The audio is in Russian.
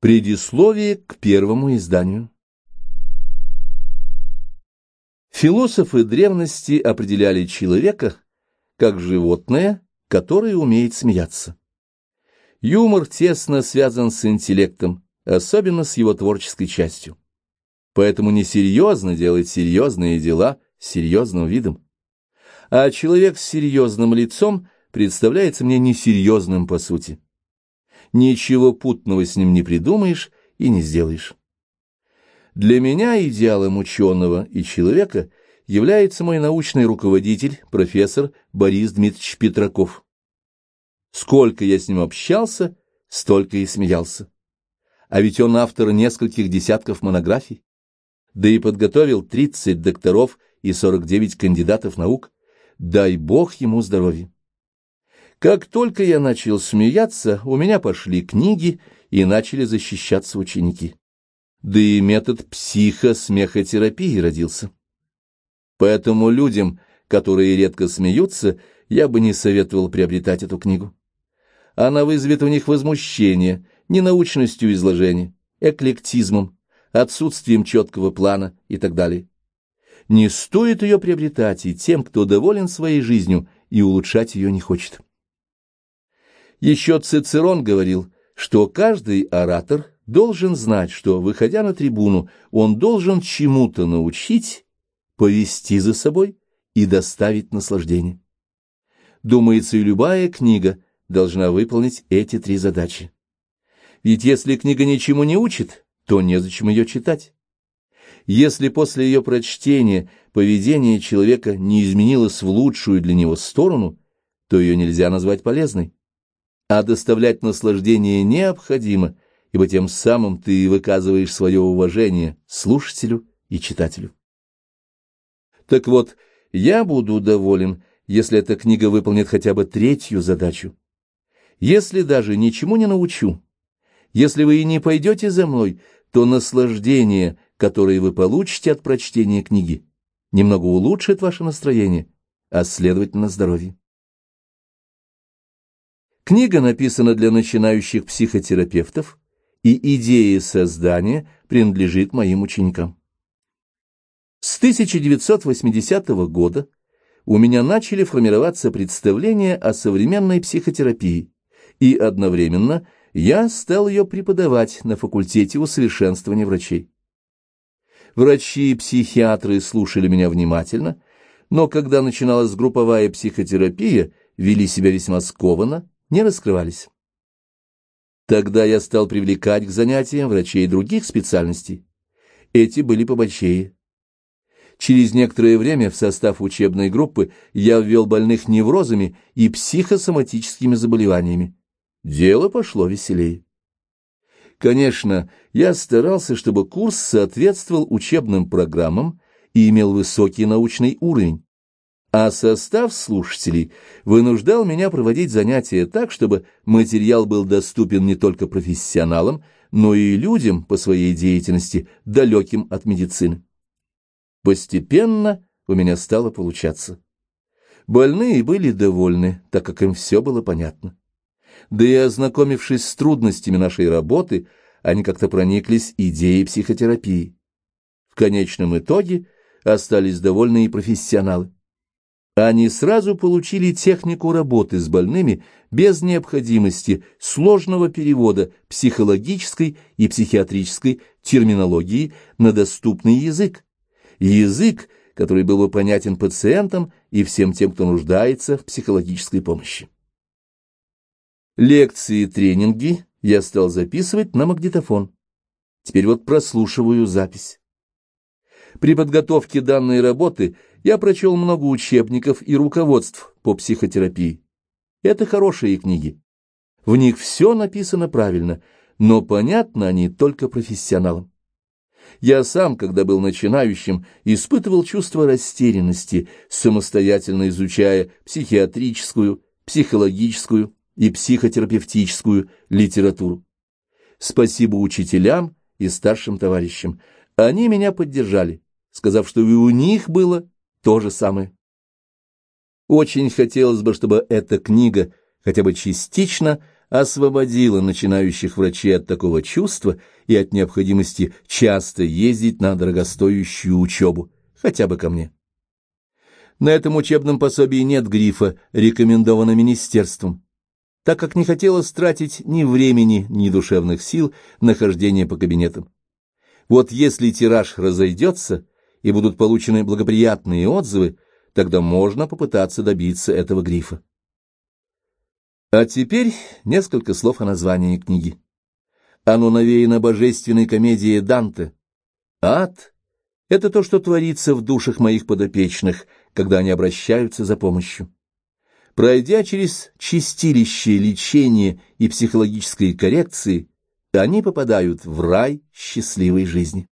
Предисловие к первому изданию. Философы древности определяли человека как животное, которое умеет смеяться. Юмор тесно связан с интеллектом, особенно с его творческой частью. Поэтому несерьезно делать серьезные дела серьезным видом. А человек с серьезным лицом представляется мне несерьезным по сути ничего путного с ним не придумаешь и не сделаешь. Для меня идеалом ученого и человека является мой научный руководитель, профессор Борис Дмитриевич Петраков. Сколько я с ним общался, столько и смеялся. А ведь он автор нескольких десятков монографий, да и подготовил 30 докторов и 49 кандидатов наук. Дай бог ему здоровья. Как только я начал смеяться, у меня пошли книги и начали защищаться ученики. Да и метод психосмехотерапии родился. Поэтому людям, которые редко смеются, я бы не советовал приобретать эту книгу. Она вызовет у них возмущение ненаучностью изложения, эклектизмом, отсутствием четкого плана и так далее. Не стоит ее приобретать и тем, кто доволен своей жизнью и улучшать ее не хочет. Еще Цицерон говорил, что каждый оратор должен знать, что, выходя на трибуну, он должен чему-то научить, повести за собой и доставить наслаждение. Думается, и любая книга должна выполнить эти три задачи. Ведь если книга ничему не учит, то незачем ее читать. Если после ее прочтения поведение человека не изменилось в лучшую для него сторону, то ее нельзя назвать полезной а доставлять наслаждение необходимо, ибо тем самым ты выказываешь свое уважение слушателю и читателю. Так вот, я буду доволен, если эта книга выполнит хотя бы третью задачу. Если даже ничему не научу, если вы и не пойдете за мной, то наслаждение, которое вы получите от прочтения книги, немного улучшит ваше настроение, а следовательно здоровье. Книга написана для начинающих психотерапевтов, и идея создания принадлежит моим ученикам. С 1980 года у меня начали формироваться представления о современной психотерапии, и одновременно я стал ее преподавать на факультете усовершенствования врачей. Врачи и психиатры слушали меня внимательно, но когда начиналась групповая психотерапия, вели себя весьма скованно, не раскрывались. Тогда я стал привлекать к занятиям врачей других специальностей. Эти были побольшее. Через некоторое время в состав учебной группы я ввел больных неврозами и психосоматическими заболеваниями. Дело пошло веселее. Конечно, я старался, чтобы курс соответствовал учебным программам и имел высокий научный уровень а состав слушателей вынуждал меня проводить занятия так, чтобы материал был доступен не только профессионалам, но и людям по своей деятельности, далеким от медицины. Постепенно у меня стало получаться. Больные были довольны, так как им все было понятно. Да и ознакомившись с трудностями нашей работы, они как-то прониклись идеей психотерапии. В конечном итоге остались довольны и профессионалы. Они сразу получили технику работы с больными без необходимости сложного перевода психологической и психиатрической терминологии на доступный язык. Язык, который был бы понятен пациентам и всем тем, кто нуждается в психологической помощи. Лекции и тренинги я стал записывать на магнитофон. Теперь вот прослушиваю запись. При подготовке данной работы я прочел много учебников и руководств по психотерапии. Это хорошие книги. В них все написано правильно, но понятно они только профессионалам. Я сам, когда был начинающим, испытывал чувство растерянности, самостоятельно изучая психиатрическую, психологическую и психотерапевтическую литературу. Спасибо учителям и старшим товарищам. Они меня поддержали, сказав, что и у них было то же самое. Очень хотелось бы, чтобы эта книга хотя бы частично освободила начинающих врачей от такого чувства и от необходимости часто ездить на дорогостоящую учебу, хотя бы ко мне. На этом учебном пособии нет грифа «рекомендовано министерством», так как не хотелось тратить ни времени, ни душевных сил на хождение по кабинетам. Вот если тираж разойдется и будут получены благоприятные отзывы, тогда можно попытаться добиться этого грифа. А теперь несколько слов о названии книги. Оно навеяно божественной комедией Данте. Ад — это то, что творится в душах моих подопечных, когда они обращаются за помощью. Пройдя через чистилище лечения и психологической коррекции, они попадают в рай счастливой жизни.